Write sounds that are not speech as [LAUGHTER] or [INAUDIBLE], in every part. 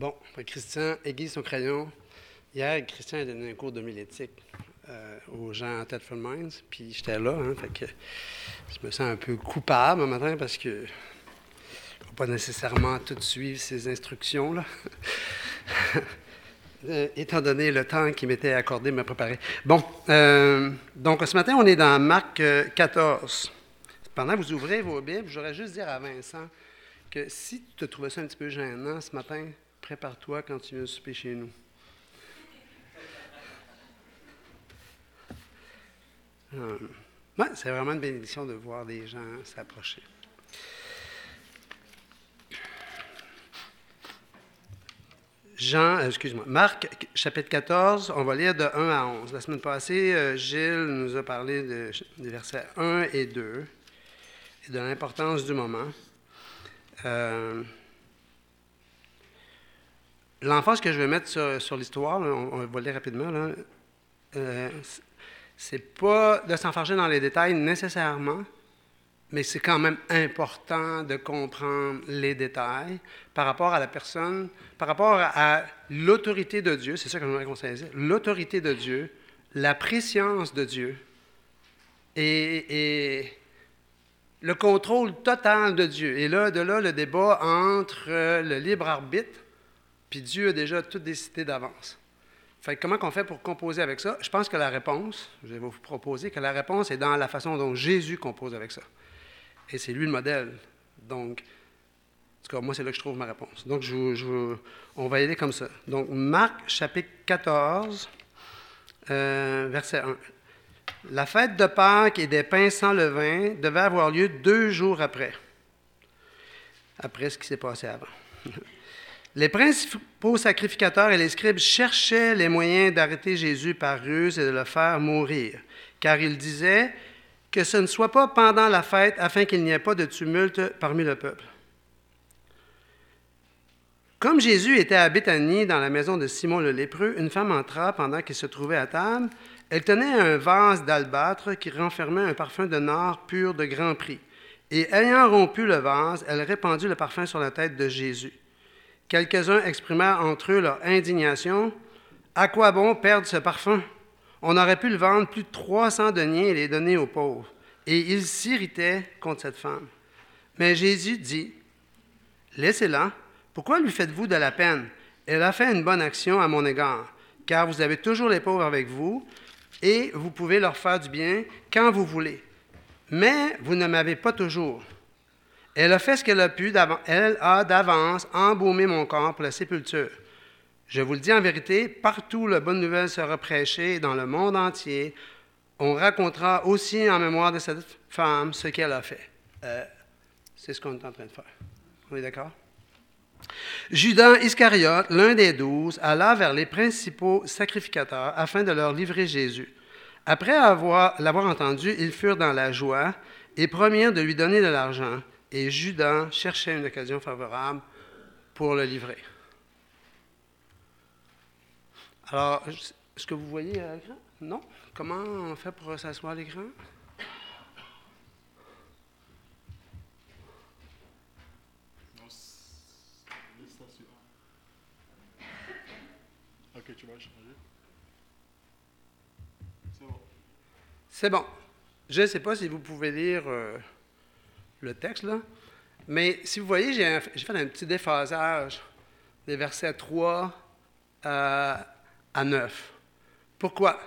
Bon, Christian aiguise son crayon. Hier, Christian a donné un cours de d'homilétique euh, aux gens en Thetford Mines, puis j'étais là, hein, fait que je me sens un peu coupable un matin parce que ne faut pas nécessairement tout suivre ces instructions-là. [LAUGHS] Euh, étant donné le temps qui m'était accordé me préparer. Bon, euh, donc ce matin, on est dans Marc 14. Pendant que vous ouvrez vos Bibles, j'aurais juste dire à Vincent que si tu te trouvais ça un petit peu gênant ce matin, prépare-toi quand tu viens souper chez nous. Euh, c'est vraiment une bénédiction de voir des gens s'approcher. Jean, euh, excuse-moi, Marc, chapitre 14, on va lire de 1 à 11. La semaine passée, euh, Gilles nous a parlé des versets 1 et 2 et de l'importance du moment. L'emphase que je vais mettre sur, l'histoire, on, va lire rapidement, là, c'est pas de s'enfarger dans les détails nécessairement, mais c'est quand même important de comprendre les détails par rapport à la personne, par rapport à, l'autorité de Dieu, c'est ça que je voudrais qu'on l'autorité de Dieu, la préscience de Dieu et, le contrôle total de Dieu. Et là, de là, le débat entre le libre arbitre, puis Dieu a déjà tout décidé d'avance. Fait comment on fait pour composer avec ça? Je pense que la réponse, je vais vous proposer que la réponse est dans la façon dont Jésus compose avec ça. Et c'est lui le modèle. Donc, en tout cas, moi, c'est là que je trouve ma réponse. Donc, je, on va y aller comme ça. Donc, Marc, chapitre 14, euh, verset 1. La fête de Pâques et des pains sans levain devait avoir lieu deux jours après, après ce qui s'est passé avant. [LAUGHS] Les principaux sacrificateurs et les scribes cherchaient les moyens d'arrêter Jésus par ruse et de le faire mourir, car ils disaient que ce ne soit pas pendant la fête afin qu'il n'y ait pas de tumulte parmi le peuple. Comme Jésus était à Béthanie, dans la maison de Simon le lépreux, une femme entra pendant qu'il se trouvait à table. Elle tenait un vase d'albâtre qui renfermait un parfum de nard pur de grand prix. Et ayant rompu le vase, elle répandit le parfum sur la tête de Jésus. Quelques-uns exprimèrent entre eux leur indignation. À quoi bon perdre ce parfum? On aurait pu le vendre plus de 300 deniers et les donner aux pauvres. Et ils s'irritaient contre cette femme. Mais Jésus dit, Laissez-la. Pourquoi lui faites-vous de la peine? Elle a fait une bonne action à mon égard, car vous avez toujours les pauvres avec vous, et vous pouvez leur faire du bien quand vous voulez. Mais vous ne m'avez pas toujours. Elle a fait ce qu'elle a pu, elle a d'avance embaumé mon corps pour la sépulture. Je vous le dis en vérité, partout la bonne nouvelle sera prêchée dans le monde entier. On racontera aussi en mémoire de cette femme ce qu'elle a fait. Euh, c'est ce qu'on est en train de faire. On est d'accord? Judas Iscariote, l'un des douze, alla vers les principaux sacrificateurs afin de leur livrer Jésus. Après l'avoir entendu, ils furent dans la joie et promirent de lui donner de l'argent. Et Judas cherchait une occasion favorable pour le livrer. Alors, est-ce que vous voyez à l'écran? Non? Comment on fait pour s'asseoir à l'écran? OK, tu vas changer. C'est bon. C'est bon. Je ne sais pas si vous pouvez lire euh, le texte, là, mais si vous voyez, j'ai fait un petit déphasage des versets 3 à à 9. Pourquoi?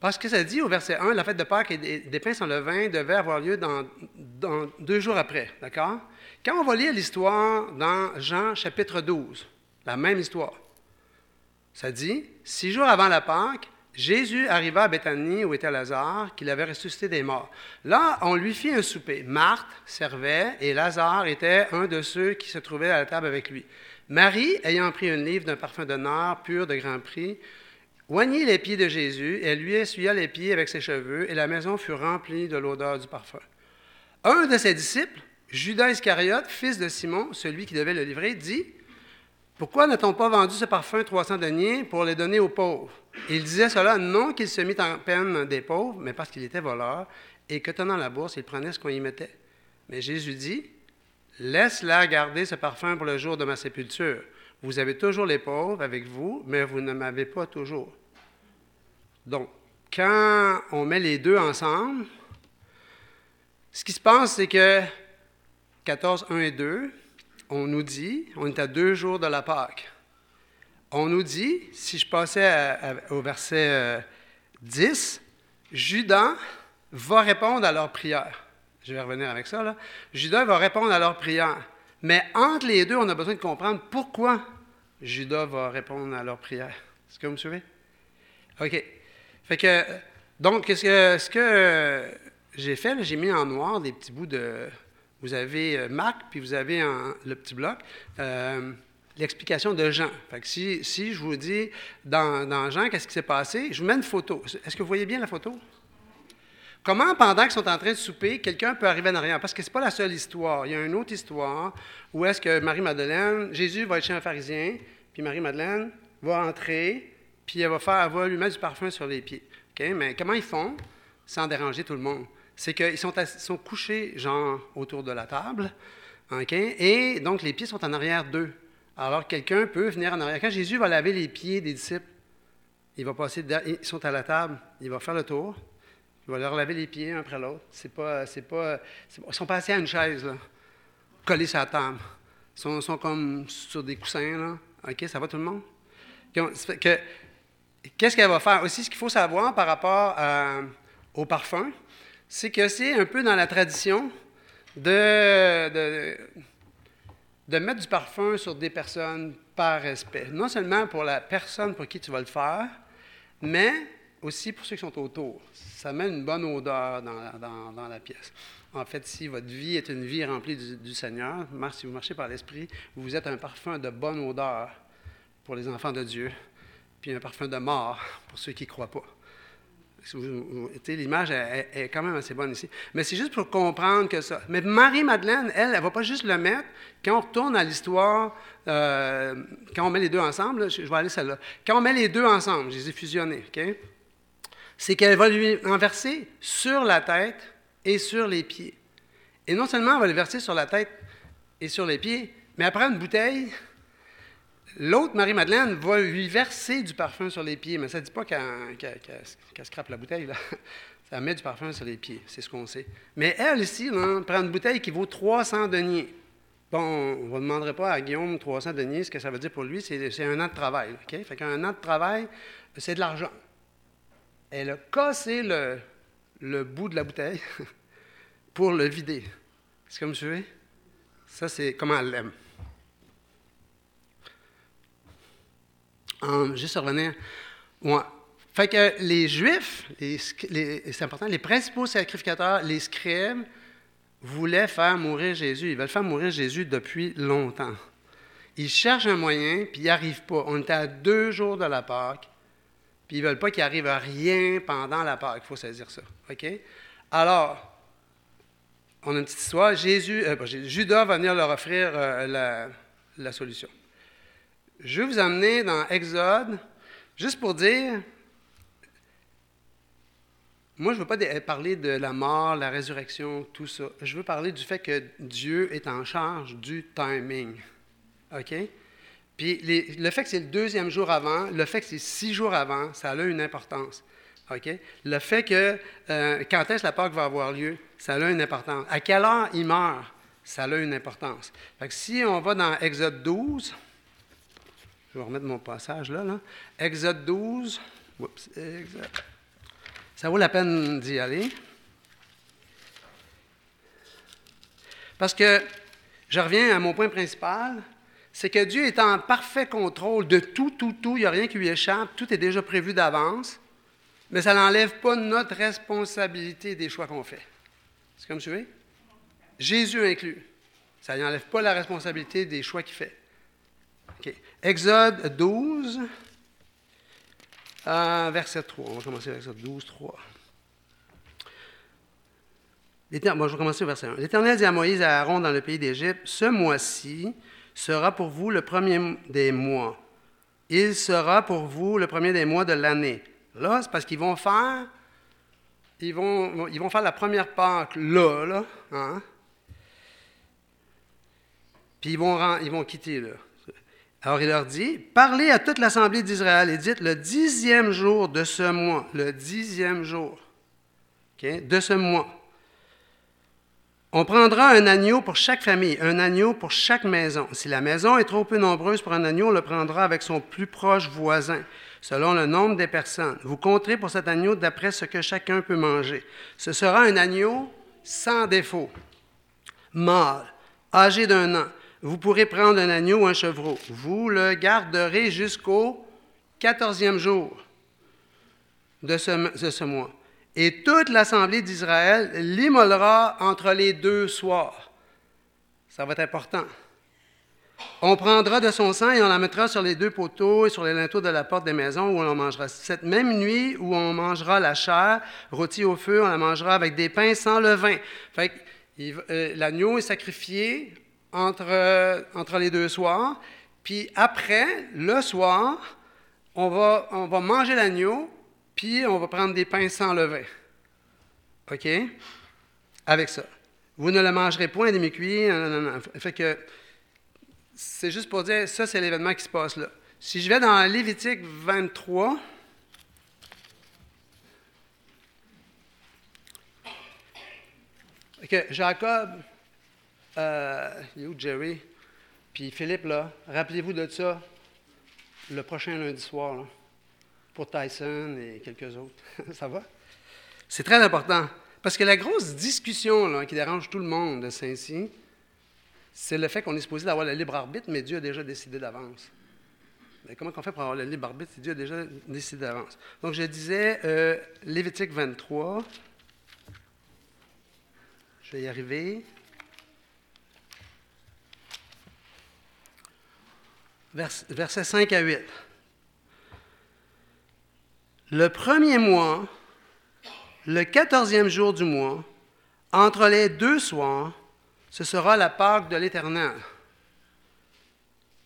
Parce que ça dit au verset 1, la fête de Pâques et des, pains sans levain devait avoir lieu dans, deux jours après. D'accord? Quand on va lire l'histoire dans Jean chapitre 12, la même histoire, ça dit Six jours avant la Pâque, Jésus arriva à Béthanie où était Lazare, qu'il avait ressuscité des morts. Là, on lui fit un souper. Marthe servait et Lazare était un de ceux qui se trouvaient à la table avec lui. Marie, ayant pris un livre d'un parfum nard pur de grand prix, oignit les pieds de Jésus, et lui essuya les pieds avec ses cheveux, et la maison fut remplie de l'odeur du parfum. Un de ses disciples, Judas Iscariote, fils de Simon, celui qui devait le livrer, dit Pourquoi n'a-t-on pas vendu ce parfum 300 deniers pour les donner aux pauvres? Il disait cela non qu'il se mit en peine des pauvres, mais parce qu'il était voleur, et que tenant la bourse, il prenait ce qu'on y mettait. Mais Jésus dit Laisse-la garder ce parfum pour le jour de ma sépulture. Vous avez toujours les pauvres avec vous, mais vous ne m'avez pas toujours. Donc, quand on met les deux ensemble, ce qui se passe, c'est que 14, 1 et 2, on nous dit, on est à deux jours de la Pâque. On nous dit, si je passais au verset 10, euh, Judas va répondre à leur prière. Je vais revenir avec ça. Là. Judas va répondre à leur prière. Mais entre les deux, on a besoin de comprendre pourquoi Judas va répondre à leur prière. Est-ce que vous me suivez? OK. Fait que, donc, ce que, ce que j'ai fait, j'ai mis en noir des petits bouts de. Vous avez euh, Marc, puis vous avez le petit bloc. Euh, l'explication de Jean. Fait si, je vous dis dans, Jean, qu'est-ce qui s'est passé, je vous mets une photo. Est-ce que vous voyez bien la photo? Comment, pendant qu'ils sont en train de souper, quelqu'un peut arriver en arrière? Parce que ce n'est pas la seule histoire. Il y a une autre histoire où est-ce que Marie-Madeleine, Jésus va être chez un pharisien, puis Marie-Madeleine va entrer, puis elle va, faire, lui mettre du parfum sur les pieds. Mais comment ils font sans déranger tout le monde? C'est qu'ils sont, sont, couchés, genre, autour de la table, et donc les pieds sont en arrière d'eux. Alors quelqu'un peut venir en arrière. Quand Jésus va laver les pieds des disciples, il va passer, ils sont à la table, il va faire le tour, il va leur laver les pieds un après l'autre. C'est pas, c'est pas, ils sont pas assis à une chaise, là, collés sur la table. Ils sont, comme sur des coussins, là. OK, ça va tout le monde? qu'est-ce qu'elle va faire? Aussi, ce qu'il faut savoir par rapport au parfum, c'est que c'est un peu dans la tradition de, de, mettre du parfum sur des personnes par respect. Non seulement pour la personne pour qui tu vas le faire, mais aussi pour ceux qui sont autour. Ça met une bonne odeur dans la, pièce. En fait, si votre vie est une vie remplie du, Seigneur, si vous marchez par l'Esprit, vous êtes un parfum de bonne odeur pour les enfants de Dieu, puis un parfum de mort pour ceux qui ne croient pas. L'image est, quand même assez bonne ici. Mais c'est juste pour comprendre que ça. Mais Marie-Madeleine, elle, elle ne va pas juste le mettre. Quand on retourne à l'histoire, euh, quand on met les deux ensemble, je, vais aller celle-là. Quand on met les deux ensemble, je les ai fusionnés, OK? c'est qu'elle va lui en verser sur la tête et sur les pieds. Et non seulement elle va le verser sur la tête et sur les pieds, mais après une bouteille, l'autre Marie-Madeleine va lui verser du parfum sur les pieds. Mais ça ne dit pas qu'elle qu scrape la bouteille. Ça [LAUGHS] met du parfum sur les pieds, c'est ce qu'on sait. Mais elle, ici, prend une bouteille qui vaut 300 deniers. Bon, on ne demanderait pas à Guillaume 300 deniers ce que ça veut dire pour lui, c'est un an de travail. OK? Fait qu'un an de travail, c'est de l'argent elle a cassé le, bout de la bouteille [LAUGHS] pour le vider. Est-ce que vous me suivez? Ça, c'est comment elle l'aime. Juste revenir. Fait que les Juifs, c'est important, les principaux sacrificateurs, les scribes, voulaient faire mourir Jésus. Ils veulent faire mourir Jésus depuis longtemps. Ils cherchent un moyen, puis ils n'y arrivent pas. On était à deux jours de la Pâque. Puis ils ne veulent pas qu'il arrive à rien pendant la Pâque. Il faut saisir ça. OK? Alors, on a une petite histoire. Jésus, euh, Judas va venir leur offrir euh, la, solution. Je vais vous amener dans Exode, juste pour dire, moi, je ne veux pas parler de la mort, la résurrection, tout ça. Je veux parler du fait que Dieu est en charge du timing. OK? Puis le fait que c'est le deuxième jour avant, le fait que c'est six jours avant, ça a une importance. OK? Le fait que euh, quand est-ce la Pâque va avoir lieu, ça a une importance. À quelle heure il meurt, ça a une importance. Fait que si on va dans Exode 12, je vais remettre mon passage là. Exode 12, oups, Exode. ça vaut la peine d'y aller. Parce que je reviens à mon point principal, c'est que Dieu est en parfait contrôle de tout, tout, tout. Il n'y a rien qui lui échappe. Tout est déjà prévu d'avance. Mais ça n'enlève pas notre responsabilité des choix qu'on fait. C'est comme tu veux? Jésus inclus. Ça n'enlève pas la responsabilité des choix qu'il fait. Exode 12, euh, verset 3. On va commencer avec Exode 12, 3. Bon, je vais commencer au verset 1. L'Éternel dit à Moïse et à Aaron dans le pays d'Égypte Ce mois-ci, sera pour vous le premier des mois. Il sera pour vous le premier des mois de l'année. Là, c'est parce qu'ils vont faire, ils vont, ils vont faire la première Pâque là, là. Hein? Puis ils vont, ils vont quitter, là. Alors il leur dit, parlez à toute l'assemblée d'Israël et dites le dixième jour de ce mois, le dixième jour de ce mois. On prendra un agneau pour chaque famille, un agneau pour chaque maison. Si la maison est trop peu nombreuse pour un agneau, on le prendra avec son plus proche voisin, selon le nombre des personnes. Vous compterez pour cet agneau d'après ce que chacun peut manger. Ce sera un agneau sans défaut, mâle, âgé d'un an vous pourrez prendre un agneau ou un chevreau. Vous le garderez jusqu'au quatorzième jour de ce, mois. Et toute l'assemblée d'Israël l'immolera entre les deux soirs. Ça va être important. On prendra de son sang et on la mettra sur les deux poteaux et sur les linteaux de la porte des maisons où on mangera. Cette même nuit où on mangera la chair rôtie au feu, on la mangera avec des pains sans levain. Fait euh, l'agneau est sacrifié entre, entre les deux soirs. Puis après, le soir, on va, on va manger l'agneau, puis on va prendre des pains sans levain. OK? Avec ça. Vous ne le mangerez point des mi-cuits. Fait que c'est juste pour dire, ça, c'est l'événement qui se passe là. Si je vais dans Lévitique 23, OK, Jacob euh, il est où Jerry? Puis Philippe, là, rappelez-vous de ça le prochain lundi soir, pour Tyson et quelques autres. [LAUGHS] ça va? C'est très important. Parce que la grosse discussion là, qui dérange tout le monde de Saint-Cy, c'est le fait qu'on est supposé avoir le libre arbitre, mais Dieu a déjà décidé d'avance. Mais comment on fait pour avoir le libre arbitre si Dieu a déjà décidé d'avance? Donc, je disais euh, Lévitique 23. Je vais y arriver. Versets 5 à 8. Le premier mois, le quatorzième jour du mois, entre les deux soirs, ce sera la Pâque de l'Éternel.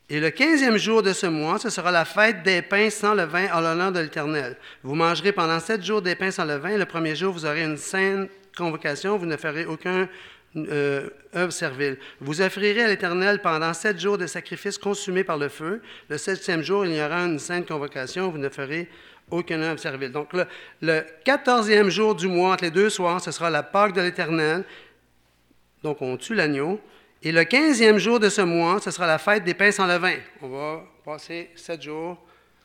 Et le quinzième jour de ce mois, ce sera la fête des pains sans levain en l'honneur de l'Éternel. Vous mangerez pendant sept jours des pains sans levain. Le premier jour, vous aurez une sainte convocation. Vous ne ferez aucun euh, œuvre servile. Vous offrirez à l'Éternel pendant sept jours de sacrifices consumés par le feu. Le septième jour, il y aura une sainte convocation. Vous ne ferez aucune œuvre servile. Donc, le, quatorzième jour du mois, entre les deux soirs, ce sera la Pâque de l'Éternel. Donc, on tue l'agneau. Et le quinzième jour de ce mois, ce sera la fête des pains sans levain. On va passer sept jours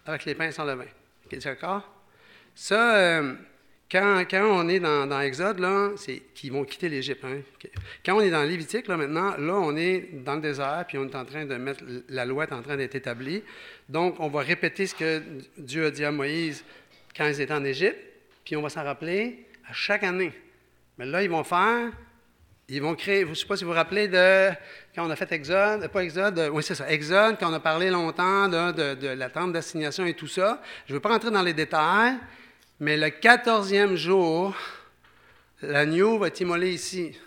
avec les pains sans levain. D'accord? Ça, euh, quand, on est dans, dans Exode, là, c'est qu'ils vont quitter l'Égypte. Hein. Quand on est dans Lévitique, là, maintenant, là, on est dans le désert, puis on est en train de mettre, la loi est en train d'être établie. Donc, on va répéter ce que Dieu a dit à Moïse quand ils étaient en Égypte, puis on va s'en rappeler à chaque année. Mais là, ils vont faire, ils vont créer, je ne sais pas si vous vous rappelez de quand on a fait Exode, pas Exode, oui, c'est ça, Exode, quand on a parlé longtemps de, de, la tente d'assignation et tout ça. Je ne veux pas rentrer dans les détails, mais le quatorzième jour, l'agneau va être immolé ici.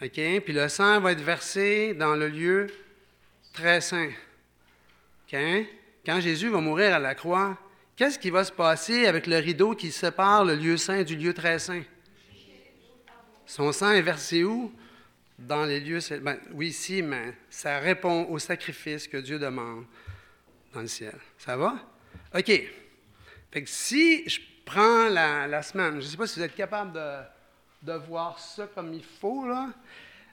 OK? Puis le sang va être versé dans le lieu très saint. OK? Quand Jésus va mourir à la croix, qu'est-ce qui va se passer avec le rideau qui sépare le lieu saint du lieu très saint? Son sang est versé où? Dans les lieux. Ben, oui, ici, mais ça répond au sacrifice que Dieu demande dans le ciel. Ça va? OK si je prends la, semaine, je ne sais pas si vous êtes capable de, voir ça comme il faut,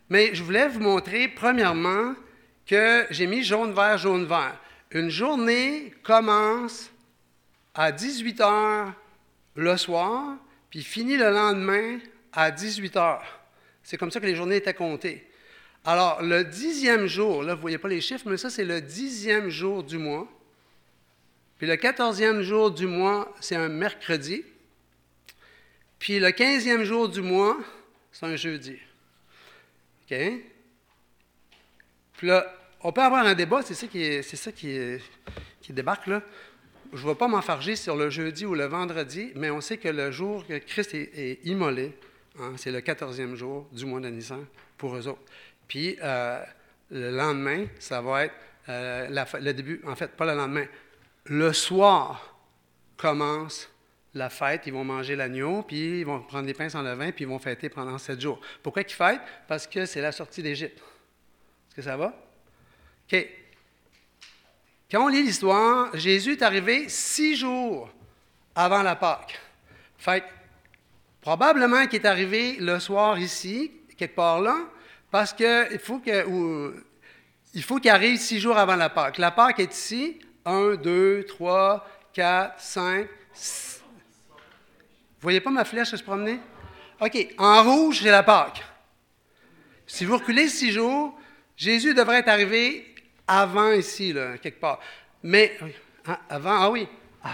mais je voulais vous montrer, premièrement, que j'ai mis jaune, vert, jaune, vert. Une journée commence à 18 heures le soir, puis finit le lendemain à 18 heures. C'est comme ça que les journées étaient comptées. Alors, le dixième jour, là, vous ne voyez pas les chiffres, mais ça, c'est le dixième jour du mois. Puis le quatorzième jour du mois, c'est un mercredi. Puis le quinzième jour du mois, c'est un jeudi. OK? Puis là, on peut avoir un débat, c'est ça qui, c'est ça qui, débarque. Je ne vais pas m'enfarger sur le jeudi ou le vendredi, mais on sait que le jour que Christ est, immolé, hein, c'est le quatorzième jour du mois de Nissan pour eux autres. Puis euh, le lendemain, ça va être euh, le début, en fait, pas le lendemain, le soir commence la fête, ils vont manger l'agneau, puis ils vont prendre des pains sans levain, puis ils vont fêter pendant sept jours. Pourquoi ils fêtent? Parce que c'est la sortie d'Égypte. Est-ce que ça va? OK. Quand on lit l'histoire, Jésus est arrivé six jours avant la Pâque. Fait probablement qu'il est arrivé le soir ici, quelque part là, parce qu'il que, faut qu'il arrive six jours avant la Pâque. La Pâque est ici. Un, deux, trois, quatre, cinq, six. Vous voyez pas ma flèche se promener? OK. En rouge, c'est la Pâque. Si vous reculez six jours, Jésus devrait être arrivé avant ici, là, quelque part. Mais, hein, avant, ah oui. [LAUGHS]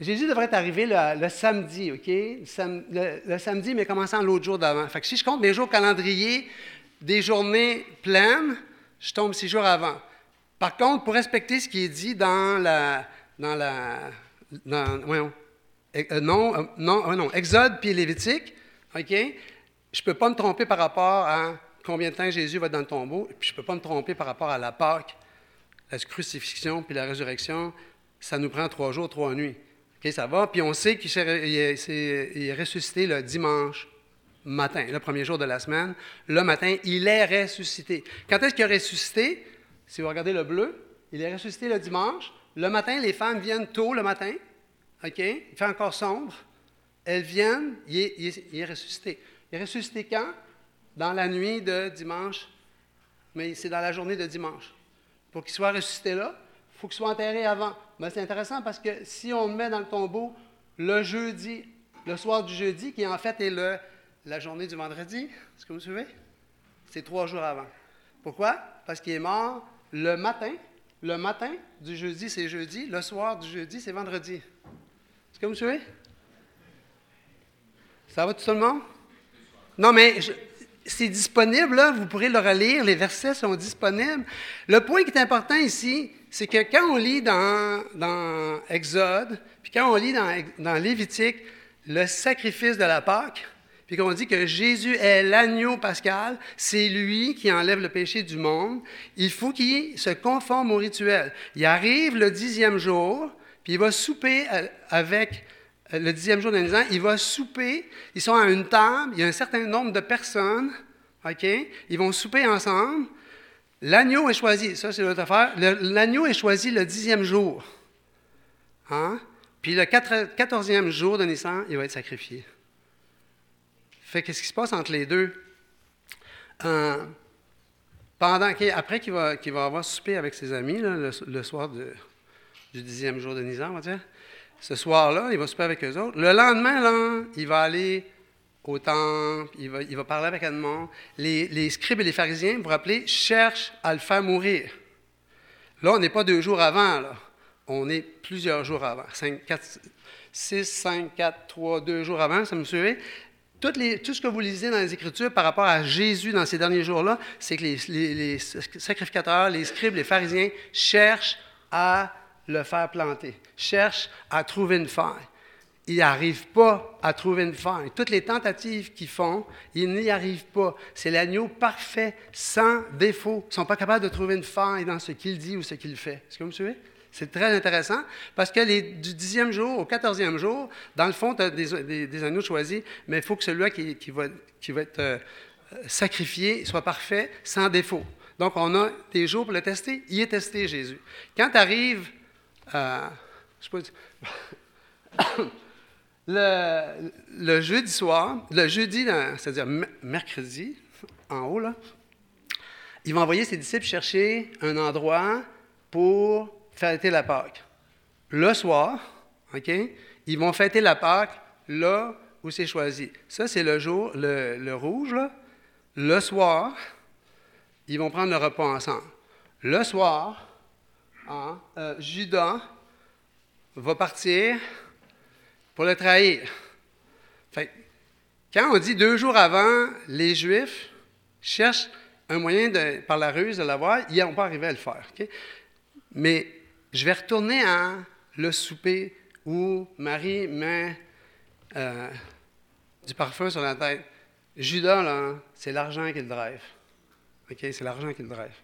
Jésus devrait être arrivé le, samedi, OK? Le, samedi, mais commençant l'autre jour d'avant. Fait que si je compte mes jours calendrier des journées pleines, je tombe six jours avant. Par contre, pour respecter ce qui est dit dans la. Dans la voyons, euh, non, euh, non, euh, non, Exode puis Lévitique, OK? Je ne peux pas me tromper par rapport à combien de temps Jésus va dans le tombeau, puis je ne peux pas me tromper par rapport à la Pâque, la crucifixion puis la résurrection. Ça nous prend trois jours, trois nuits. OK, ça va. Puis on sait qu'il est, ressuscité le dimanche matin, le premier jour de la semaine. Le matin, il est ressuscité. Quand est-ce qu'il est ressuscité? Si vous regardez le bleu, il est ressuscité le dimanche. Le matin, les femmes viennent tôt le matin. OK? Il fait encore sombre. Elles viennent, il est ressuscité. Il est ressuscité quand? Dans la nuit de dimanche, mais c'est dans la journée de dimanche. Pour qu'il soit ressuscité là, il faut qu'il soit enterré avant. Mais c'est intéressant parce que si on le met dans le tombeau le jeudi, le soir du jeudi, qui en fait est la journée du vendredi, est-ce que vous suivez? C'est trois jours avant. Pourquoi? Parce qu'il est mort le matin. Le matin du jeudi, c'est jeudi. Le soir du jeudi, c'est vendredi. Est-ce que vous suivez? Ça va tout le monde? Non, mais c'est disponible, là, vous pourrez le relire, les versets sont disponibles. Le point qui est important ici, c'est que quand on lit dans, dans Exode, puis quand on lit dans, dans Lévitique le sacrifice de la Pâque, puis qu'on dit que Jésus est l'agneau pascal, c'est lui qui enlève le péché du monde, il faut qu'il se conforme au rituel. Il arrive le dixième jour, puis il va souper avec le dixième jour d'un il va souper, ils sont à une table, il y a un certain nombre de personnes, OK? Ils vont souper ensemble. L'agneau est choisi, ça c'est l'autre affaire, l'agneau est choisi le dixième jour. Hein? Puis le quatorzième jour de naissance, il va être sacrifié. Fait qu'est-ce qui se passe entre les deux? Euh, pendant, après qu'il va, va avoir souper avec ses amis, le, soir du dixième jour de Nisan, on va dire, ce soir-là, il va souper avec eux autres. Le lendemain, il va aller au temple, il va, parler avec Edmond. Les, les scribes et les pharisiens, vous vous rappelez, cherchent à le faire mourir. Là, on n'est pas deux jours avant, là. On est plusieurs jours avant. 5, 4, 6, 5, 4, 3, deux jours avant, ça me suivez? Tout, ce que vous lisez dans les Écritures par rapport à Jésus dans ces derniers jours-là, c'est que les, sacrificateurs, les scribes, les pharisiens cherchent à le faire planter, cherche à trouver une faille. Ils n'arrivent pas à trouver une faille. Toutes les tentatives qu'ils font, ils n'y arrivent pas. C'est l'agneau parfait, sans défaut. Ils ne sont pas capables de trouver une faille dans ce qu'il dit ou ce qu'il fait. Est-ce que vous me suivez? C'est très intéressant parce que du dixième jour au quatorzième jour, dans le fond, tu as des, agneaux choisis, mais il faut que celui-là qui, va, qui va être euh, sacrifié soit parfait, sans défaut. Donc, on a des jours pour le tester. Il est testé, Jésus. Quand tu arrives euh, [COUGHS] le, le, jeudi soir, le jeudi, c'est-à-dire mercredi, en haut, là, il va envoyer ses disciples chercher un endroit pour fêter la Pâque. Le soir, OK, ils vont fêter la Pâque là où c'est choisi. Ça, c'est le jour, le, le rouge. Le soir, ils vont prendre le repas ensemble. Le soir, Hein? Euh, Judas va partir pour le trahir. quand on dit deux jours avant, les Juifs cherchent un moyen de, par la ruse de l'avoir, ils n'ont pas arrivé à le faire. Mais je vais retourner à le souper où Marie met euh, du parfum sur la tête. Judas, là, c'est l'argent qui le drive. C'est l'argent qui le drive.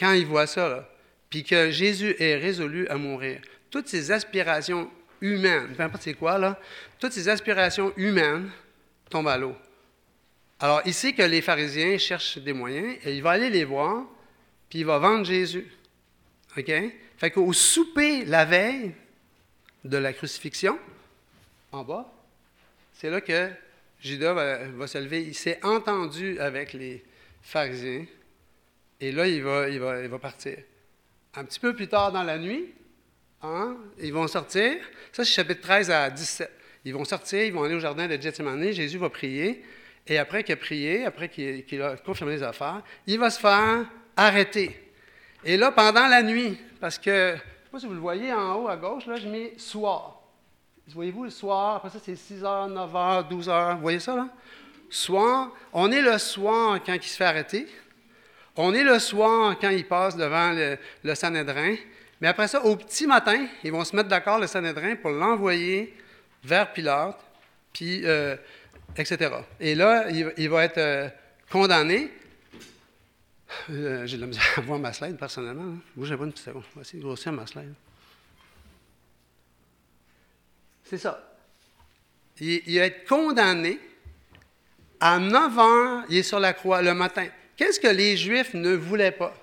Quand il voit ça, là, puis que Jésus est résolu à mourir, toutes ces aspirations humaines, peu importe c'est quoi, là, toutes ces aspirations humaines tombent à l'eau. Alors, il sait que les pharisiens cherchent des moyens et il va aller les voir, puis il va vendre Jésus. OK? Fait qu'au souper la veille de la crucifixion, en bas, c'est là que Judas va, se lever. Il s'est entendu avec les pharisiens et là, il va, il va, il va partir. Un petit peu plus tard dans la nuit, hein, ils vont sortir. Ça, c'est chapitre 13 à 17. Ils vont sortir, ils vont aller au jardin de Gethsemane. Jésus va prier. Et après qu'il a prié, après qu'il a confirmé les affaires, il va se faire arrêter. Et là, pendant la nuit, parce que, je ne sais pas si vous le voyez en haut à gauche, là, je mets soir. Voyez-vous le soir, après ça, c'est 6 h, 9 h, 12 h. Vous voyez ça, là? Soir, on est le soir quand il se fait arrêter. On est le soir quand il passe devant le, le. Mais après ça, au petit matin, ils vont se mettre d'accord, le Sanhédrin, pour l'envoyer vers Pilate, puis, euh, etc. Et là, il, va être euh, condamné. Euh, j'ai de la misère à voir ma slide, personnellement. Hein. J'ai pas une petite seconde. De grossir ma slide. C'est ça. Il, il, va être condamné. À 9 heures, il est sur la croix le matin. Qu'est-ce que les Juifs ne voulaient pas?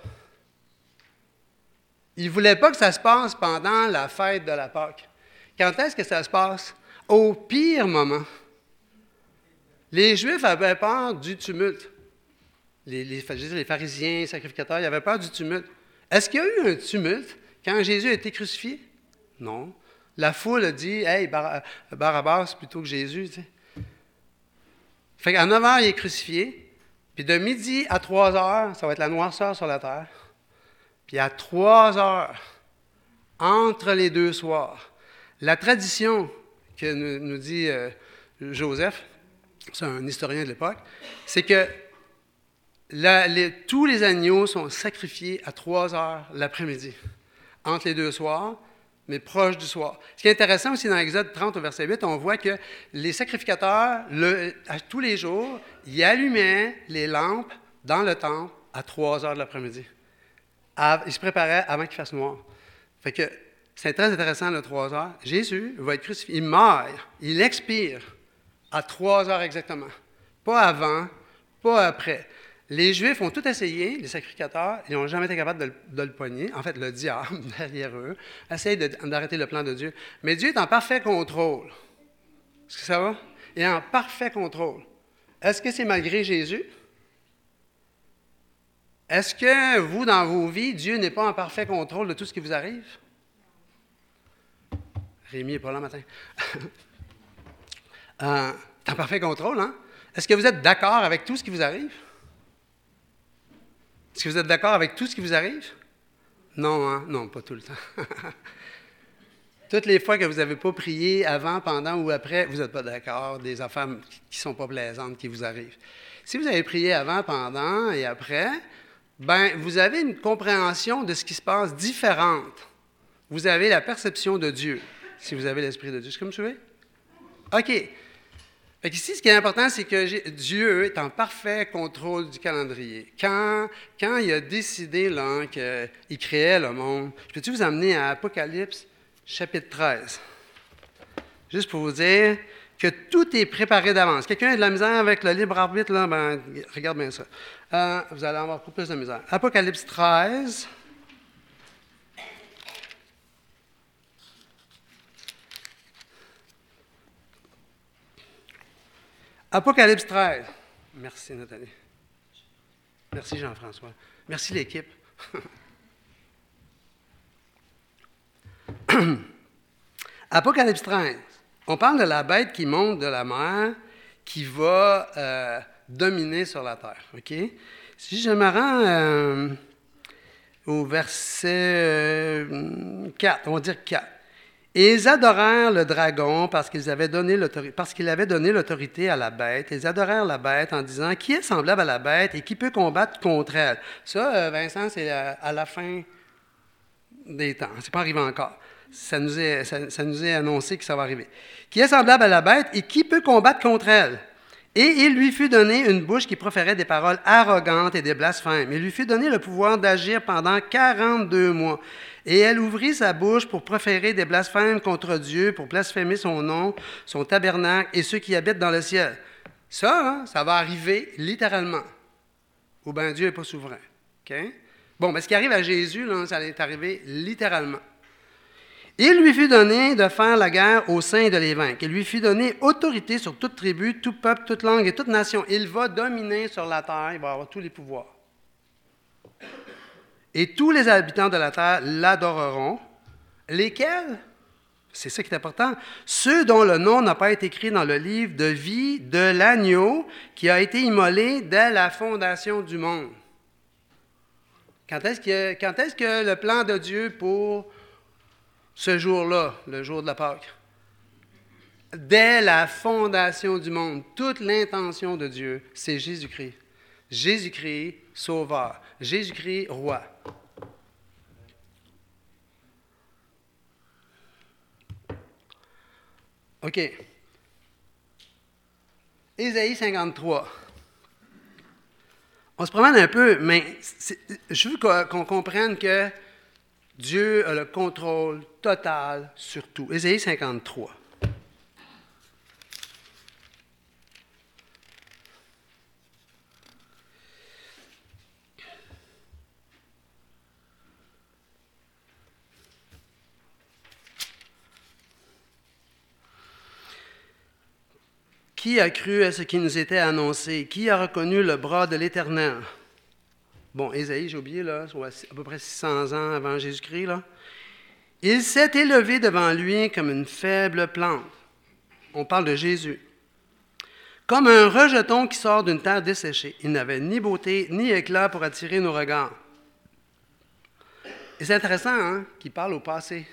Ils ne voulaient pas que ça se passe pendant la fête de la Pâque. Quand est-ce que ça se passe? Au pire moment. Les Juifs avaient peur du tumulte. Les, les, pharisiens, les sacrificateurs, ils avaient peur du tumulte. Est-ce qu'il y a eu un tumulte quand Jésus a été crucifié? Non. La foule a dit Hey, Barabbas plutôt que Jésus. Tu sais. Fait qu'à 9 h, il est crucifié. Puis de midi à 3 heures, ça va être la noirceur sur la terre. Puis à 3 heures, entre les deux soirs, la tradition que nous, dit euh, Joseph, c'est un historien de l'époque, c'est que tous les agneaux sont sacrifiés à 3 heures l'après-midi, entre les deux soirs, mais proche du soir. Ce qui est intéressant aussi dans l'Exode 30 au verset 8, on voit que les sacrificateurs, à tous les jours, ils allumaient les lampes dans le temple à 3 heures de l'après-midi. Ils se préparaient avant qu'il fasse noir. Fait que c'est très intéressant, le 3 heures. Jésus va être crucifié. Il meurt, il expire à 3 heures exactement. Pas avant, pas après. Les Juifs ont tout essayé, les sacrificateurs, ils n'ont jamais été capables de, le poigner. En fait, le diable, [LAUGHS] derrière eux, essaye d'arrêter le plan de Dieu. Mais Dieu est en parfait contrôle. Est-ce que ça va? Il est en parfait contrôle. Est-ce que c'est malgré Jésus? Est-ce que vous, dans vos vies, Dieu n'est pas en parfait contrôle de tout ce qui vous arrive? Rémi n'est pas là matin. [LAUGHS] euh, en parfait contrôle, hein? Est-ce que vous êtes d'accord avec tout ce qui vous arrive? Est-ce que vous êtes d'accord avec tout ce qui vous arrive? Non, hein? Non, pas tout le temps. [LAUGHS] Toutes les fois que vous n'avez pas prié avant, pendant ou après, vous n'êtes pas d'accord des affaires qui ne sont pas plaisantes qui vous arrivent. Si vous avez prié avant, pendant et après, ben, vous avez une compréhension de ce qui se passe différente. Vous avez la perception de Dieu si vous avez l'Esprit de Dieu. Est-ce que vous me suivez? OK. ici, ce qui est important, c'est que Dieu est en parfait contrôle du calendrier. Quand, quand il a décidé qu'il créait le monde, je peux-tu vous amener à Apocalypse chapitre 13? Juste pour vous dire que tout est préparé d'avance. Quelqu'un a de la misère avec le libre arbitre, là, ben, regarde bien ça. Euh, vous allez avoir beaucoup plus de misère. Apocalypse 13. Apocalypse 13. Merci, Nathalie. Merci, Jean-François. Merci, l'équipe. [COUGHS] Apocalypse 13. On parle de la bête qui monte de la mer, qui va euh, dominer sur la terre. Si je me rends euh, au verset 4, euh, on va dire 4. Et ils adorèrent le dragon parce qu'il avait donné l'autorité à la bête. Ils adorèrent la bête en disant Qui est semblable à la bête et qui peut combattre contre elle? Ça, euh, Vincent, c'est à la fin des temps. C'est pas arrivé encore. Ça nous, est, ça nous est annoncé que ça va arriver. Qui est semblable à la bête et qui peut combattre contre elle? Et il lui fut donné une bouche qui proférait des paroles arrogantes et des blasphèmes. Il lui fut donné le pouvoir d'agir pendant 42 mois. Et elle ouvrit sa bouche pour proférer des blasphèmes contre Dieu, pour blasphémer son nom, son tabernacle et ceux qui habitent dans le ciel. Ça, ça va arriver littéralement. Ou bien Dieu n'est pas souverain. Bon, mais ce qui arrive à Jésus, là, ça est arrivé littéralement. Il lui fut donné de faire la guerre au sein de vaincre. Il lui fut donné autorité sur toute tribu, tout peuple, toute langue et toute nation. Il va dominer sur la terre, il va avoir tous les pouvoirs. Et tous les habitants de la terre l'adoreront. Lesquels? C'est ça qui est important. Ceux dont le nom n'a pas été écrit dans le livre de vie de l'agneau qui a été immolé dès la fondation du monde. Quand est-ce que, le plan de Dieu pour ce jour-là, le jour de la Pâque? Dès la fondation du monde, toute l'intention de Dieu, c'est Jésus-Christ. Jésus-Christ, sauveur. Jésus-Christ, roi. OK. Ésaïe 53. On se promène un peu, mais je veux qu'on comprenne que Dieu a le contrôle total sur tout. Ésaïe 53. Qui a cru à ce qui nous était annoncé? Qui a reconnu le bras de l'Éternel? Bon, Ésaïe, j'ai oublié, là, à peu près 600 ans avant Jésus-Christ, là. Il s'est élevé devant lui comme une faible plante. On parle de Jésus. Comme un rejeton qui sort d'une terre desséchée. Il n'avait ni beauté ni éclat pour attirer nos regards. C'est intéressant hein, qu'il parle au passé.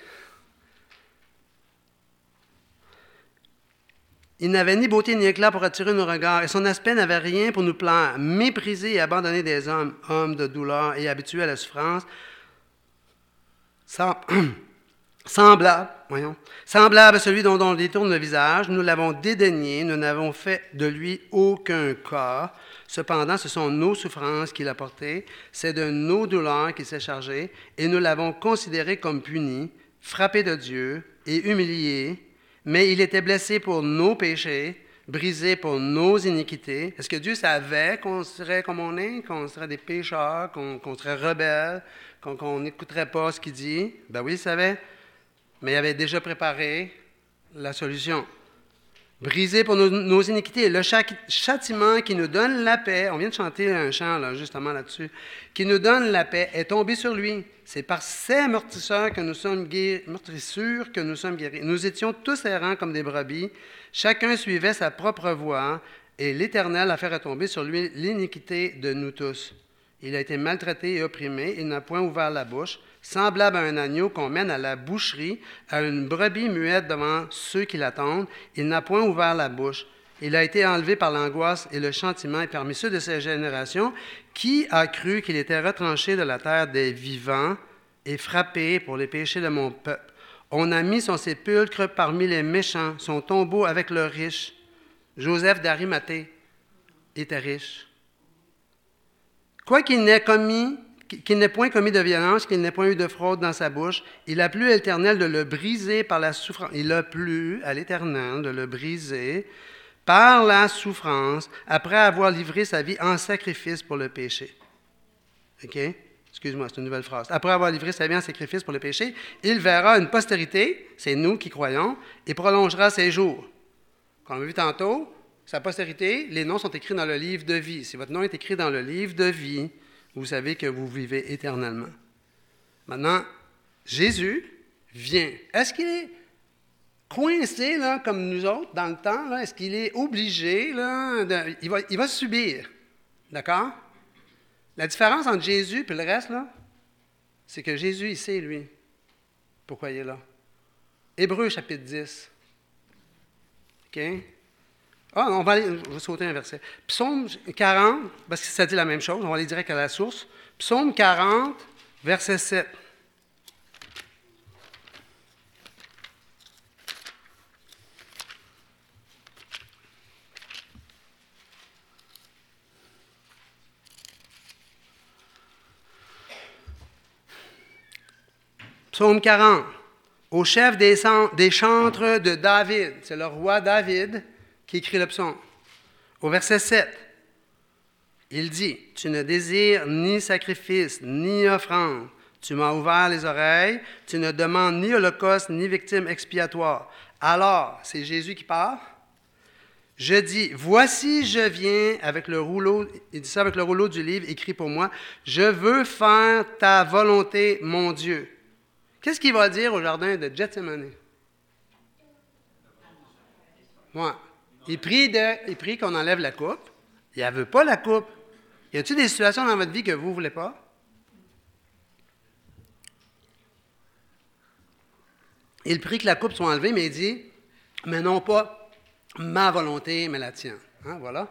Il n'avait ni beauté ni éclat pour attirer nos regards, et son aspect n'avait rien pour nous plaire. Méprisé et abandonné des hommes, hommes de douleur et habitués à la souffrance, [CLEARS THROAT] semblable, voyons, semblable à celui dont on détourne le visage, nous l'avons dédaigné, nous n'avons fait de lui aucun cas. Cependant, ce sont nos souffrances qu'il a portées, c'est de nos douleurs qu'il s'est chargé, et nous l'avons considéré comme puni, frappé de Dieu et humilié mais il était blessé pour nos péchés, brisé pour nos iniquités. Est-ce que Dieu savait qu'on serait comme on est, qu'on serait des pécheurs, qu'on serait rebelles, qu'on n'écouterait pas ce qu'il dit? Ben oui, il savait. Mais il avait déjà préparé la solution brisé pour nos, iniquités. Le châtiment qui nous donne la paix, on vient de chanter un chant justement là-dessus, qui nous donne la paix est tombé sur lui. C'est par ces meurtrisseurs que nous sommes guéris, que nous sommes guéris. Nous étions tous errants comme des brebis, chacun suivait sa propre voie, et l'Éternel a fait retomber sur lui l'iniquité de nous tous. Il a été maltraité et opprimé, il n'a point ouvert la bouche semblable à un agneau qu'on mène à la boucherie, à une brebis muette devant ceux qui l'attendent. Il n'a point ouvert la bouche. Il a été enlevé par l'angoisse et le chantiment, et parmi ceux de sa génération, qui a cru qu'il était retranché de la terre des vivants et frappé pour les péchés de mon peuple? On a mis son sépulcre parmi les méchants, son tombeau avec le riche. Joseph d'Arimathée était riche. Quoi qu'il n'ait commis qu'il n'ait point commis de violence, qu'il n'ait point eu de fraude dans sa bouche. Il a plu à l'Éternel de le briser par la souffrance. Il a plu à l'Éternel de le briser par la souffrance, après avoir livré sa vie en sacrifice pour le péché. OK? Excuse-moi, c'est une nouvelle phrase. Après avoir livré sa vie en sacrifice pour le péché, il verra une postérité, c'est nous qui croyons, et prolongera ses jours. Comme on a vu tantôt, sa postérité, les noms sont écrits dans le livre de vie. Si votre nom est écrit dans le livre de vie, vous savez que vous vivez éternellement. Maintenant, Jésus vient. Est-ce qu'il est coincé, là, comme nous autres, dans le temps? Est-ce qu'il est obligé? Là, il, va, il va subir? D'accord? La différence entre Jésus et le reste, là, c'est que Jésus, il sait, lui, pourquoi il est là. Hébreu chapitre 10. OK? Ah, on va, aller, sauter un verset. Psaume 40, parce que ça dit la même chose, on va aller direct à la source. Psaume 40, verset 7. Psaume 40, au chef des chantres de David, c'est le roi David, qui écrit le psaume. Au verset 7, il dit, Tu ne désires ni sacrifice, ni offrande. Tu m'as ouvert les oreilles. Tu ne demandes ni holocauste, ni victime expiatoire. Alors, c'est Jésus qui parle. Je dis, voici, je viens avec le rouleau, il dit ça avec le rouleau du livre écrit pour moi, je veux faire ta volonté, mon Dieu. Qu'est-ce qu'il va dire au jardin de Gethsemane? Moi, il prie, qu'on enlève la coupe. Il ne veut pas la coupe. Y a-t-il des situations dans votre vie que vous ne voulez pas? Il prie que la coupe soit enlevée, mais il dit, mais non pas ma volonté, mais la tienne. Hein, voilà.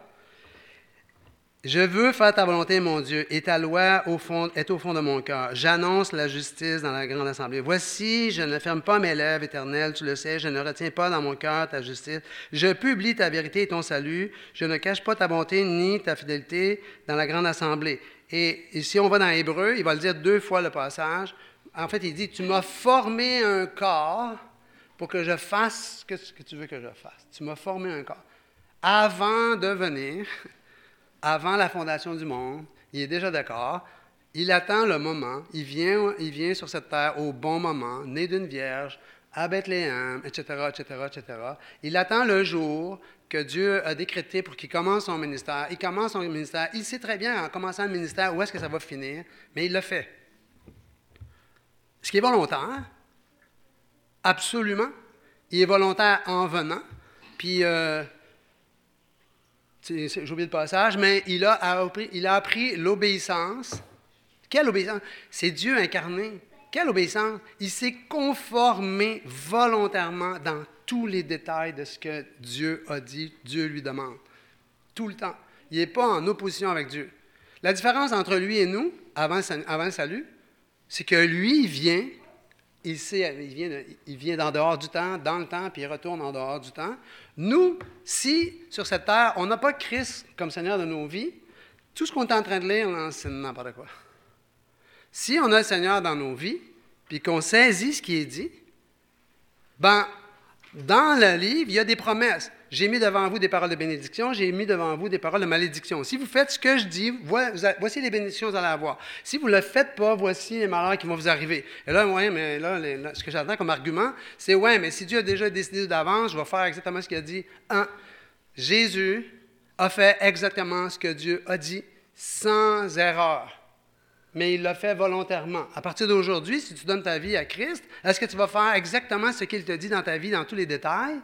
Je veux faire ta volonté, mon Dieu, et ta loi au fond, est au fond de mon cœur. J'annonce la justice dans la grande assemblée. Voici, je ne ferme pas mes lèvres, éternel, tu le sais, je ne retiens pas dans mon cœur ta justice. Je publie ta vérité et ton salut. Je ne cache pas ta bonté ni ta fidélité dans la grande assemblée. Et, si on va dans Hébreu, il va le dire deux fois le passage. En fait, il dit, tu m'as formé un corps pour que je fasse ce que tu veux que je fasse. Tu m'as formé un corps. Avant de venir, avant la fondation du monde, il est déjà d'accord. Il attend le moment. Il vient, il vient sur cette terre au bon moment, né d'une vierge, à Bethléem, etc., etc., etc. Il attend le jour que Dieu a décrété pour qu'il commence son ministère. Il commence son ministère. Il sait très bien, en commençant le ministère, où est-ce que ça va finir, mais il le fait. Ce qui est volontaire, Absolument. Il est volontaire en venant. Puis, euh, j'ai oublié le passage, mais il a appris, il a appris l'obéissance. Quelle obéissance? C'est Dieu incarné. Quelle obéissance? Il s'est conformé volontairement dans tous les détails de ce que Dieu a dit, Dieu lui demande. Tout le temps. Il n'est pas en opposition avec Dieu. La différence entre lui et nous, avant, avant le salut, c'est que lui vient il, vient d'en dehors du temps, dans le temps, puis il retourne en dehors du temps. Nous, si sur cette terre, on n'a pas Christ comme Seigneur de nos vies, tout ce qu'on est en train de lire, c'est n'importe quoi. Si on a le Seigneur dans nos vies, puis qu'on saisit ce qui est dit, ben, dans le livre, il y a des promesses. J'ai mis devant vous des paroles de bénédiction, j'ai mis devant vous des paroles de malédiction. Si vous faites ce que je dis, voici les bénédictions que vous allez avoir. Si vous ne le faites pas, voici les malheurs qui vont vous arriver. Et là, ouais, mais là, ce que j'entends comme argument, c'est ouais, mais si Dieu a déjà décidé d'avance, je vais faire exactement ce qu'il a dit. Un, Jésus a fait exactement ce que Dieu a dit, sans erreur. Mais il l'a fait volontairement. À partir d'aujourd'hui, si tu donnes ta vie à Christ, est-ce que tu vas faire exactement ce qu'il te dit dans ta vie, dans tous les détails?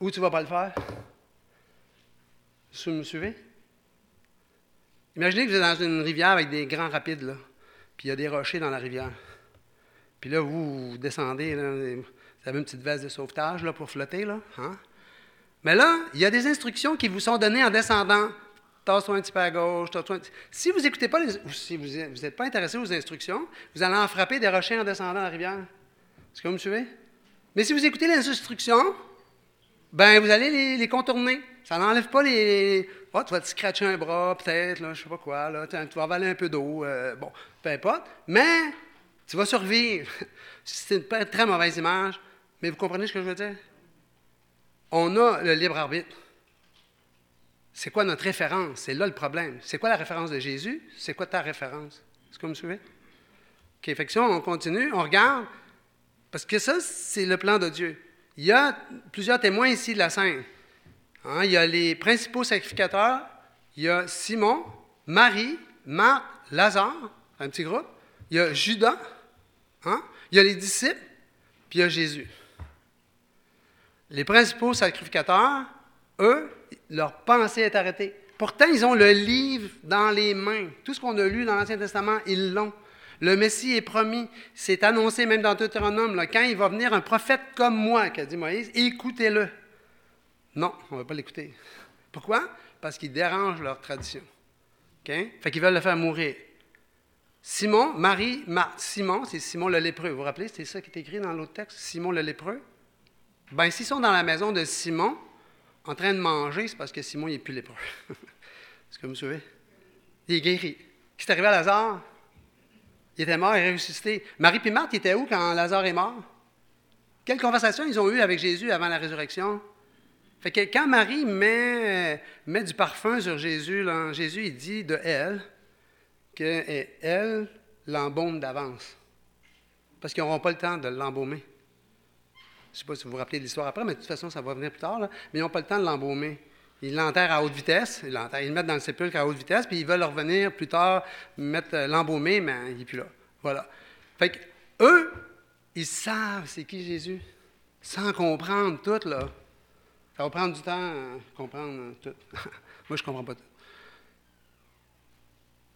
Ou tu ne vas pas le faire? Vous me suivez? Imaginez que vous êtes dans une rivière avec des grands rapides, là, puis il y a des rochers dans la rivière. Puis là, vous, descendez, vous avez une petite veste de sauvetage là, pour flotter. Là, hein? Mais là, il y a des instructions qui vous sont données en descendant. Tasse-toi un petit peu à gauche, tasse-toi. Si vous n'écoutez pas, si vous n'êtes pas intéressé aux instructions, vous allez en frapper des rochers en descendant la rivière. Est-ce que vous me suivez? Mais si vous écoutez les instructions, ben vous allez les, contourner. Ça n'enlève pas les. Oh, tu vas te scratcher un bras, peut-être, là, je sais pas quoi, tu vas avaler un peu d'eau, euh, bon, peu importe. Mais tu vas survivre. [LAUGHS] C'est une très mauvaise image, mais vous comprenez ce que je veux dire? On a le libre arbitre. C'est quoi notre référence? C'est là le problème. C'est quoi la référence de Jésus? C'est quoi ta référence? Est-ce que vous me suivez? OK, fait on continue, on regarde, parce que ça, c'est le plan de Dieu. Il y a plusieurs témoins ici de la scène. Hein, il y a les principaux sacrificateurs, il y a Simon, Marie, Marc, Lazare, un petit groupe. Il y a Judas, hein, il y a les disciples, puis il y a Jésus. Les principaux sacrificateurs, eux, leur pensée est arrêtée. Pourtant, ils ont le livre dans les mains. Tout ce qu'on a lu dans l'Ancien Testament, ils l'ont. Le Messie est promis. C'est annoncé même dans Deutéronome. Quand il va venir un prophète comme moi, qu'a dit Moïse, écoutez-le. Non, on ne va pas l'écouter. Pourquoi? Parce qu'il dérange leur tradition. OK? Fait qu'ils veulent le faire mourir. Simon, Marie. Simon, c'est Simon le lépreux. Vous vous rappelez, c'est ça qui est écrit dans l'autre texte, Simon le lépreux? Bien, s'ils sont dans la maison de Simon, en train de manger, c'est parce que Simon, n'est plus lépreux. [LAUGHS] Est-ce que vous me suivez? Il est guéri. Qu'est-ce qui est arrivé à Lazare? Il était mort et ressuscité. Marie et Marthe étaient où quand Lazare est mort? Quelle conversation ils ont eue avec Jésus avant la résurrection? Fait que quand Marie met, met du parfum sur Jésus, Jésus dit de elle qu'elle l'embaume d'avance. Parce qu'ils n'auront pas le temps de l'embaumer. Je ne sais pas si vous vous rappelez l'histoire après, mais de toute façon, ça va venir plus tard. mais ils n'ont pas le temps de l'embaumer. Ils l'enterrent à haute vitesse, ils, le mettent dans le sépulcre à haute vitesse, puis ils veulent revenir plus tard, mettre euh, l'embaumer, mais il n'est plus là. Voilà. Fait que, eux, ils savent c'est qui Jésus, sans comprendre tout, là. Ça va prendre du temps à comprendre tout. [LAUGHS] Moi, je ne comprends pas tout.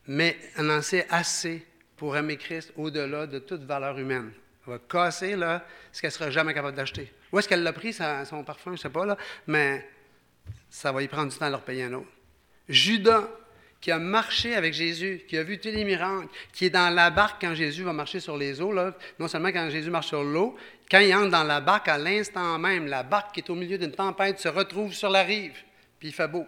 Mais on en sait assez pour aimer Christ au-delà de toute valeur humaine. Elle va casser là, ce qu'elle ne sera jamais capable d'acheter. Où est-ce qu'elle l'a pris, son parfum, je ne sais pas, là, mais ça va y prendre du temps à leur payer un autre. Judas, qui a marché avec Jésus, qui a vu tous les miracles, qui est dans la barque quand Jésus va marcher sur les eaux, là, non seulement quand Jésus marche sur l'eau, quand il entre dans la barque, à l'instant même, la barque qui est au milieu d'une tempête se retrouve sur la rive, puis il fait beau.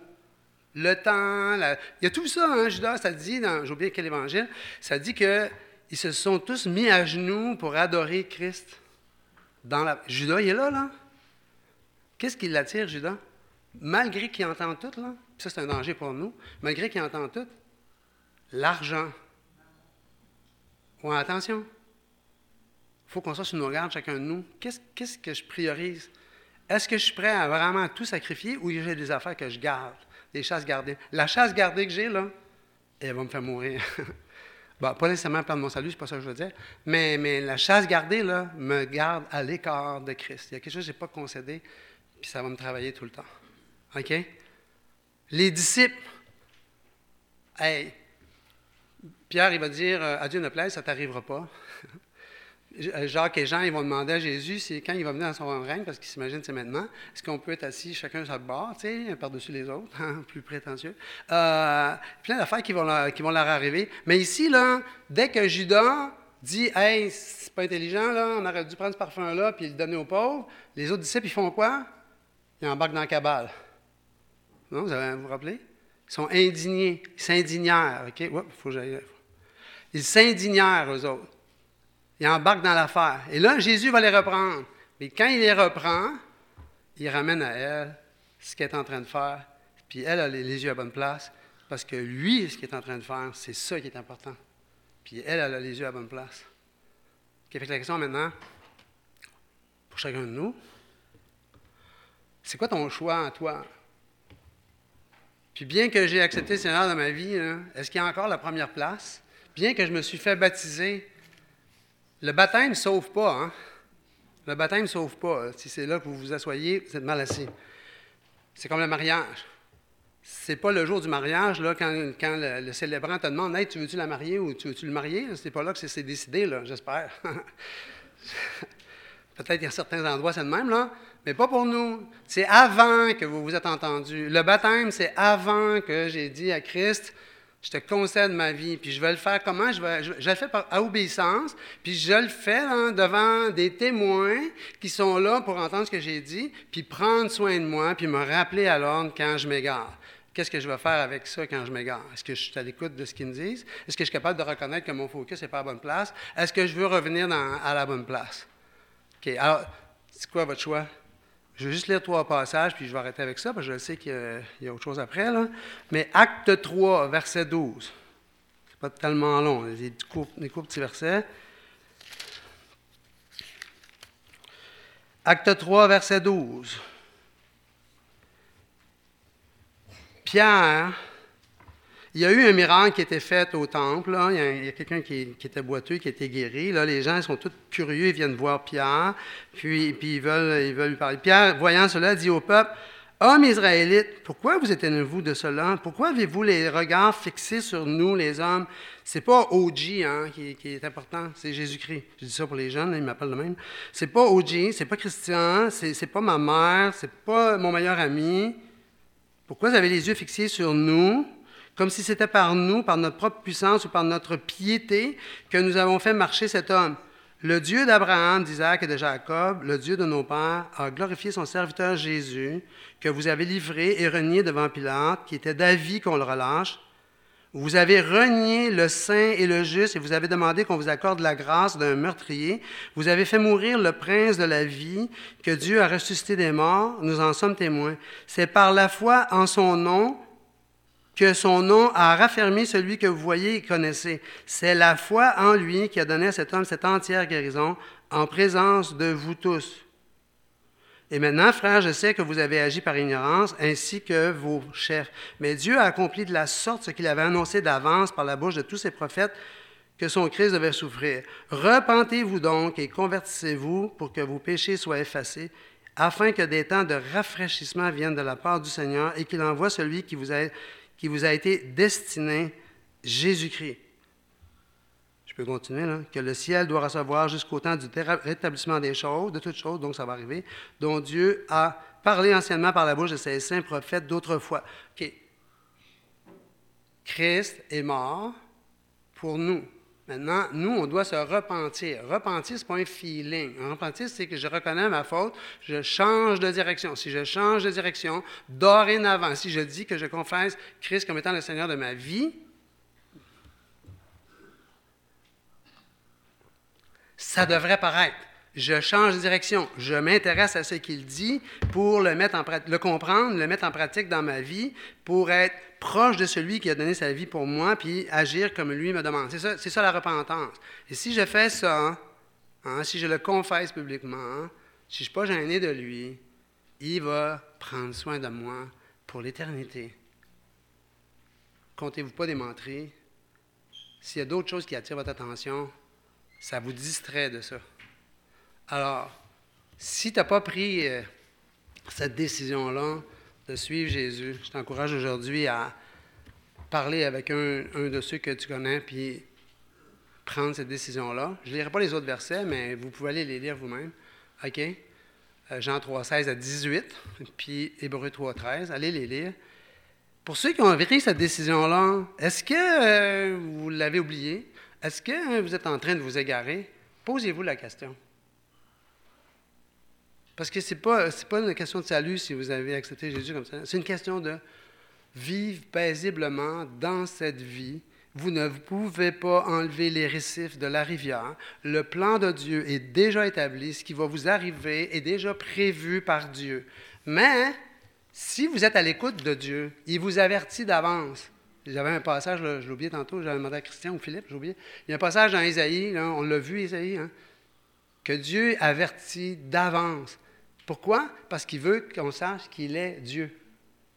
Le temps, il y a tout ça, hein, Judas, ça dit, dans, j'ai oublié quel évangile, ça dit qu'ils se sont tous mis à genoux pour adorer Christ. Dans la... Judas, il est là, là. Qu'est-ce qui l'attire, Judas? Malgré qu'il entend tout, là, ça c'est un danger pour nous, malgré qu'il entend tout, l'argent. Ouais, attention. Il faut qu'on soit sur nos gardes, chacun de nous. Qu'est-ce, que je priorise? Est-ce que je suis prêt à vraiment tout sacrifier ou j'ai des affaires que je garde, des chasses gardées? La chasse gardée que j'ai, là, elle va me faire mourir. [LAUGHS] bon, pas nécessairement perdre mon salut, c'est pas ça que je veux dire, mais, mais la chasse gardée, là, me garde à l'écart de Christ. Il y a quelque chose que je n'ai pas concédé, puis ça va me travailler tout le temps. OK? Les disciples, hey, Pierre, il va dire euh, À Dieu ne plaise, ça ne t'arrivera pas. [LAUGHS] Euh, Jacques et Jean, ils vont demander à Jésus, quand il va venir dans son règne, parce qu'ils s'imaginent c'est maintenant, est-ce qu'on peut être assis chacun sur le bord, tu sais, par-dessus les autres, hein, [LAUGHS] plus prétentieux? Euh, plein d'affaires qui vont, leur, qui vont leur arriver. Mais ici, là, dès que Judas dit, hey, c'est pas intelligent, là, on aurait dû prendre ce parfum-là puis le donner aux pauvres, les autres disciples, ils font quoi? Ils embarquent dans la cabale. Non, vous, avez, vous rappelez? Ils sont indignés. Ils s'indignèrent. OK? faut que Ils s'indignèrent, eux autres. Ils embarquent dans l'affaire. Et là, Jésus va les reprendre. Mais quand il les reprend, il ramène à elle ce qu'elle est en train de faire. Puis elle a les yeux à bonne place. Parce que lui, ce qu'il est en train de faire, c'est ça qui est important. Puis elle, elle a les yeux à bonne place. OK, fait que la question maintenant, pour chacun de nous, c'est quoi ton choix en toi? Puis bien que j'ai accepté le Seigneur dans ma vie, est-ce qu'il y a encore la première place? Bien que je me suis fait baptiser, le baptême ne sauve pas. Hein? Le baptême ne sauve pas. Si c'est là que vous vous asseyez, vous êtes mal assis. C'est comme le mariage. C'est pas le jour du mariage, quand, le, célébrant te demande hey, tu veux-tu la marier ou tu veux-tu le marier? C'est pas là que c'est décidé, j'espère. [LAUGHS] Peut-être qu'il y a certains endroits, c'est le même, là mais pas pour nous. C'est avant que vous vous êtes entendus. Le baptême, c'est avant que j'ai dit à Christ, je te concède ma vie, puis je vais le faire comment? Je, vais, je, le fais par obéissance, puis je le fais devant des témoins qui sont là pour entendre ce que j'ai dit, puis prendre soin de moi, puis me rappeler à l'ordre quand je m'égare. Qu'est-ce que je vais faire avec ça quand je m'égare? Est-ce que je suis à l'écoute de ce qu'ils me disent? Est-ce que je suis capable de reconnaître que mon focus n'est pas à la bonne place? Est-ce que je veux revenir à la bonne place? OK. Alors, c'est quoi votre choix? Je vais juste lire trois passages, puis je vais arrêter avec ça, parce que je sais qu'il y, a autre chose après. Là. Mais Acte 3, verset 12. C'est pas tellement long, des courts, des courts petits versets. Acte 3, verset 12. Pierre il y a eu un miracle qui été fait au temple. Il y a, quelqu'un qui, était boiteux, qui été guéri. Là, les gens sont tous curieux, ils viennent voir Pierre, puis, puis ils, veulent, ils lui parler. Pierre, voyant cela, dit au peuple, Hommes israélites, pourquoi vous étonnez-vous de cela? Pourquoi avez-vous les regards fixés sur nous, les hommes? C'est pas OG hein, qui, est important, c'est Jésus-Christ. Je dis ça pour les jeunes, ils m'appellent de même. C'est pas OG, c'est pas Christian, c'est pas ma mère, c'est pas mon meilleur ami. Pourquoi vous avez les yeux fixés sur nous? Comme si c'était par nous, par notre propre puissance ou par notre piété que nous avons fait marcher cet homme. Le Dieu d'Abraham, d'Isaac et de Jacob, le Dieu de nos pères, a glorifié son serviteur Jésus, que vous avez livré et renié devant Pilate, qui était d'avis qu'on le relâche. Vous avez renié le saint et le juste et vous avez demandé qu'on vous accorde la grâce d'un meurtrier. Vous avez fait mourir le prince de la vie que Dieu a ressuscité des morts. Nous en sommes témoins. C'est par la foi en son nom que son nom a raffermi celui que vous voyez et connaissez. C'est la foi en lui qui a donné à cet homme cette entière guérison en présence de vous tous. Et maintenant, frères, je sais que vous avez agi par ignorance, ainsi que vos chefs. Mais Dieu a accompli de la sorte ce qu'il avait annoncé d'avance par la bouche de tous ses prophètes que son Christ devait souffrir. Repentez-vous donc et convertissez-vous pour que vos péchés soient effacés, afin que des temps de rafraîchissement viennent de la part du Seigneur et qu'il envoie celui qui vous a, qui vous a été destiné, Jésus-Christ je peux continuer, là, que le ciel doit recevoir jusqu'au temps du rétablissement des choses, de toutes choses, donc ça va arriver, dont Dieu a parlé anciennement par la bouche de ses saints prophètes d'autrefois. OK. Christ est mort pour nous. Maintenant, nous, on doit se repentir. Repentir, ce n'est pas un feeling. Repentir, c'est que je reconnais ma faute, je change de direction. Si je change de direction, dorénavant, si je dis que je confesse Christ comme étant le Seigneur de ma vie, ça devrait paraître. Je change de direction. Je m'intéresse à ce qu'il dit pour le, mettre en, le comprendre, le mettre en pratique dans ma vie, pour être proche de celui qui a donné sa vie pour moi, puis agir comme lui me demande. C'est ça, ça la repentance. Et si je fais ça, hein, si je le confesse publiquement, si je ne suis pas gêné de lui, il va prendre soin de moi pour l'éternité. Comptez-vous pas des menteries? S'il y a d'autres choses qui attirent votre attention, ça vous distrait de ça. Alors, si tu n'as pas pris euh, cette décision-là de suivre Jésus, je t'encourage aujourd'hui à parler avec un, de ceux que tu connais, puis prendre cette décision-là. Je ne lirai pas les autres versets, mais vous pouvez aller les lire vous-même. OK? Euh, Jean 3, 16 à 18, puis Hébreu 3, 13. Allez les lire. Pour ceux qui ont pris cette décision-là, est-ce que euh, vous l'avez oublié? Est-ce que vous êtes en train de vous égarer? Posez-vous la question. Parce que ce n'est pas, pas une question de salut si vous avez accepté Jésus comme ça. C'est une question de vivre paisiblement dans cette vie. Vous ne pouvez pas enlever les récifs de la rivière. Le plan de Dieu est déjà établi. Ce qui va vous arriver est déjà prévu par Dieu. Mais si vous êtes à l'écoute de Dieu, il vous avertit d'avance. J'avais un passage, je l'ai oublié tantôt, j'avais demandé à Christian ou Philippe, j'ai oublié. Il y a un passage dans Isaïe, on l'a vu, Isaïe, hein, que Dieu avertit d'avance. Pourquoi? Parce qu'il veut qu'on sache qu'il est Dieu.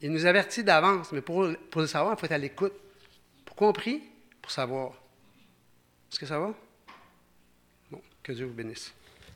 Il nous avertit d'avance, mais pour, pour, le savoir, il faut être à l'écoute. Pourquoi on prie? Pour savoir. Est-ce que ça va? Bon, que Dieu vous bénisse.